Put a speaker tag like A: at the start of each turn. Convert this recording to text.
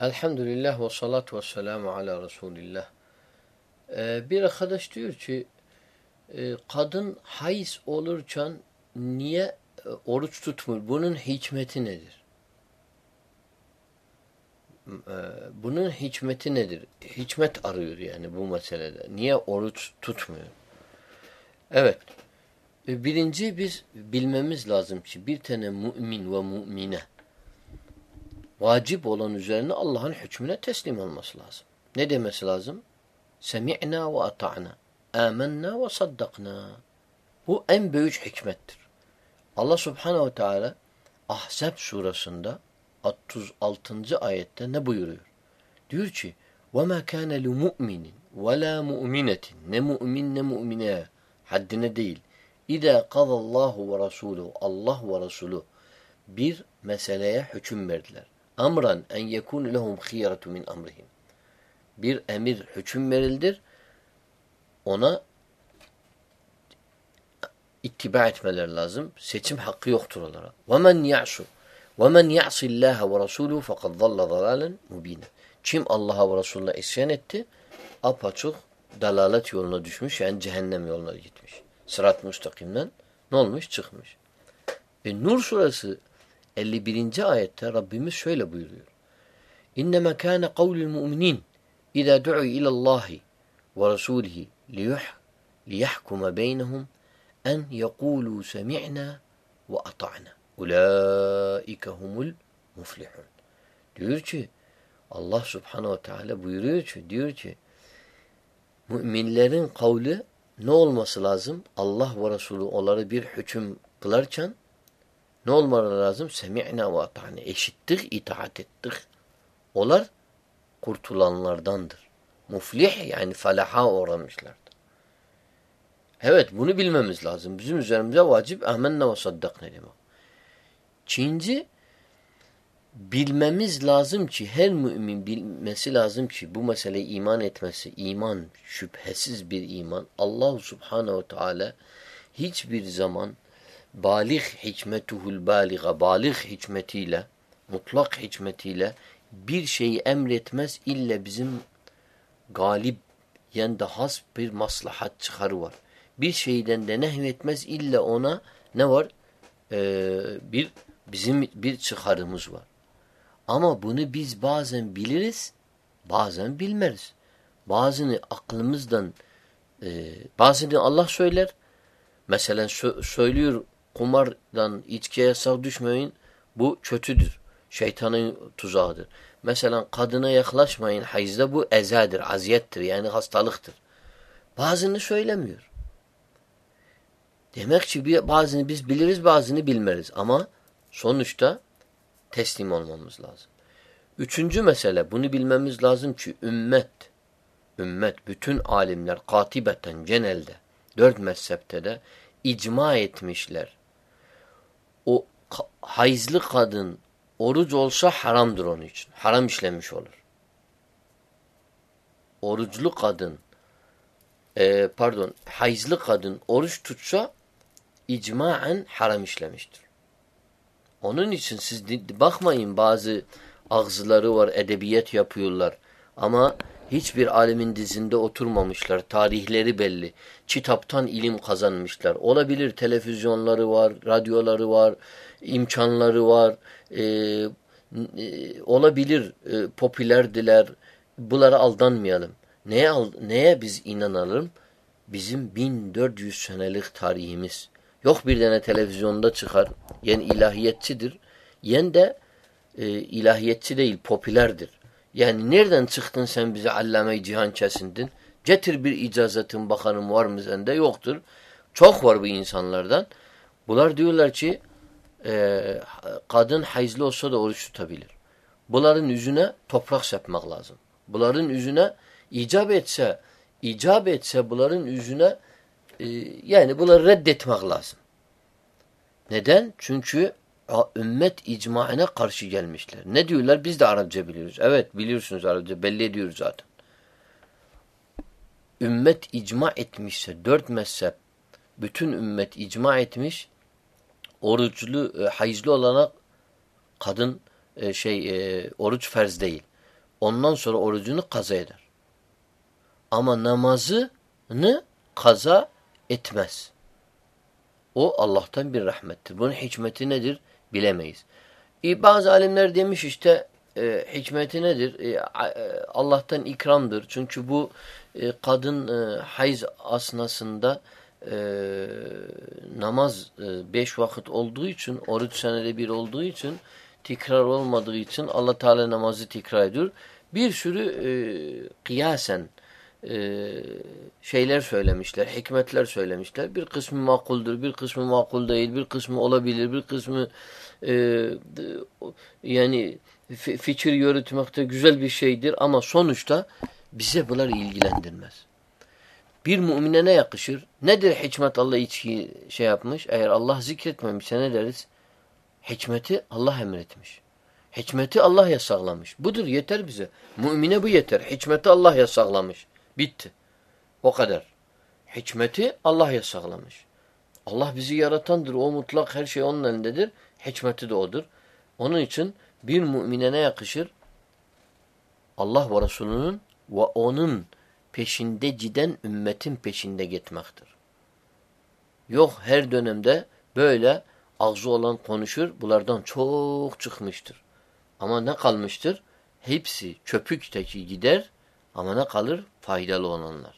A: Elhamdülillah ve salatu ve selamu ala Resulillah. Ee, bir arkadaş diyor ki e, kadın hayız olurken niye e, oruç tutmuyor? Bunun hikmeti nedir? E, bunun hikmeti nedir? Hikmet arıyor yani bu meselede. Niye oruç tutmuyor? Evet. E, birinci biz bilmemiz lazım ki bir tane mümin ve mümine vacip olan üzerine Allah'ın hükmüne teslim olması lazım. Ne demesi lazım? Semi'na ve ata'na. Âmennâ ve saddakna. Bu en büyük hikmettir. Allah subhanehu ve teala Ahzab surasında 36. ayette ne buyuruyor? Diyor ki وَمَا كَانَ لِمُؤْمِنٍ وَلَا مُؤْمِنَةٍ Ne mümin ne mümine haddine değil. İza qadallahu ve rasuluhu Allah ve Resulü bir meseleye hüküm verdiler. Amran en yekun lehum khiyaratu min amrihim. Bir emir hüküm verildir. Ona ittiba etmeler lazım. Seçim hakkı yoktur onlara. وَمَنْ يَعْسُ وَمَنْ يَعْصِ اللّٰهَ وَرَسُولُهُ فَقَدْ ظَلَّ ضَلَالًا مُب۪ينًا Kim Allah'a ve Resulüne isyan etti, apaçık dalalet yoluna düşmüş, yani cehennem yoluna gitmiş. Sırat-ı müstakimden ne olmuş? Çıkmış. E, Nur suresi 51. ayette Rabbimiz şöyle buyuruyor. İnnemâ kâne kavlül mu'minin İzâ du'u ilallâhi ve rasûlihi liyahkume beynehum en yekûlû semi'nâ ve ata'na. Ulaike humul muflihun. Diyor ki Allah subhanehu ve teala buyuruyor ki diyor ki müminlerin kavli ne olması lazım? Allah ve Resulü onları bir hüküm kılarken ne olmaları lazım? Semi'na ve ata'na. Eşittik, itaat ettik. Onlar kurtulanlardandır. Muflih yani felaha uğramışlardır. Evet bunu bilmemiz lazım. Bizim üzerimize vacip amenna ve saddak ne demek? Çinci bilmemiz lazım ki her mümin bilmesi lazım ki bu mesele iman etmesi iman şüphesiz bir iman. Allah subhanehu teala hiçbir zaman balih hikmetuhul baliga balih hikmetiyle mutlak hikmetiyle bir şeyi emretmez illa bizim galip yani has bir maslahat çıkarı var. Bir şeyden de nehyetmez illa ona ne var? Ee, bir bizim bir çıkarımız var. Ama bunu biz bazen biliriz, bazen bilmeriz. Bazını aklımızdan, e, bazını Allah söyler. Mesela sö söylüyor kumardan, içkiye yasak düşmeyin. Bu kötüdür. Şeytanın tuzağıdır. Mesela kadına yaklaşmayın hayızda bu ezadır, aziyettir yani hastalıktır. Bazını söylemiyor. Demek ki bazını biz biliriz bazını bilmeriz ama sonuçta teslim olmamız lazım. Üçüncü mesele bunu bilmemiz lazım ki ümmet, ümmet bütün alimler katibeten genelde dört mezhepte de icma etmişler. Hayızlı kadın oruç olsa haramdır onun için. Haram işlemiş olur. Oruçlu kadın e, pardon hayızlı kadın oruç tutsa icmaen haram işlemiştir. Onun için siz bakmayın bazı ağzıları var, edebiyat yapıyorlar. Ama hiçbir alimin dizinde oturmamışlar. Tarihleri belli. Kitaptan ilim kazanmışlar. Olabilir televizyonları var, radyoları var, imkanları var. Ee, e, olabilir e, popülerdiler. Bunlara aldanmayalım. Neye, neye biz inanalım? Bizim 1400 senelik tarihimiz. Yok bir tane televizyonda çıkar. Yen ilahiyetçidir. Yen de e, ilahiyetçi değil, popülerdir. Yani nereden çıktın sen bize allame cihan kesindin? Getir bir icazetin bakanım var mı sende? Yoktur. Çok var bu insanlardan. Bunlar diyorlar ki e, kadın hayızlı olsa da oruç tutabilir. Bunların yüzüne toprak sepmek lazım. Bunların yüzüne icap etse, icap etse bunların yüzüne e, yani bunları reddetmek lazım. Neden? Çünkü ümmet icmaine karşı gelmişler. Ne diyorlar? Biz de Arapça biliyoruz. Evet biliyorsunuz Arapça. Belli ediyoruz zaten. Ümmet icma etmişse dört mezhep bütün ümmet icma etmiş oruçlu, e, hayızlı olana kadın e, şey e, oruç ferz değil. Ondan sonra orucunu kaza eder. Ama namazını kaza etmez. O Allah'tan bir rahmettir. Bunun hikmeti nedir? Bilemeyiz. E, bazı alimler demiş işte e, hikmeti nedir? E, e, Allah'tan ikramdır. Çünkü bu e, kadın e, hayız asnasında e, namaz e, beş vakit olduğu için, oruç senede bir olduğu için, tekrar olmadığı için Allah Teala namazı tekrar ediyor. Bir sürü e, kıyasen e, şeyler söylemişler, hikmetler söylemişler. Bir kısmı makuldür, bir kısmı makul değil, bir kısmı olabilir, bir kısmı e, yani fikir yürütmekte güzel bir şeydir ama sonuçta bize bunlar ilgilendirmez. Bir mümine ne yakışır? Nedir hikmet Allah içki şey yapmış? Eğer Allah zikretmemişse ne deriz? Hikmeti Allah emretmiş. Hikmeti Allah yasaklamış. Budur yeter bize. Mümine bu yeter. Hikmeti Allah yasaklamış. Bitti. O kadar. Hikmeti Allah yasaklamış. Allah bizi yaratandır. O mutlak her şey onun elindedir. Hikmeti de odur. Onun için bir mümine ne yakışır? Allah ve Resulünün ve onun peşinde giden ümmetin peşinde gitmektir. Yok her dönemde böyle ağzı olan konuşur. Bunlardan çok çıkmıştır. Ama ne kalmıştır? Hepsi çöpükteki gider ama ne kalır? Faydalı olanlar.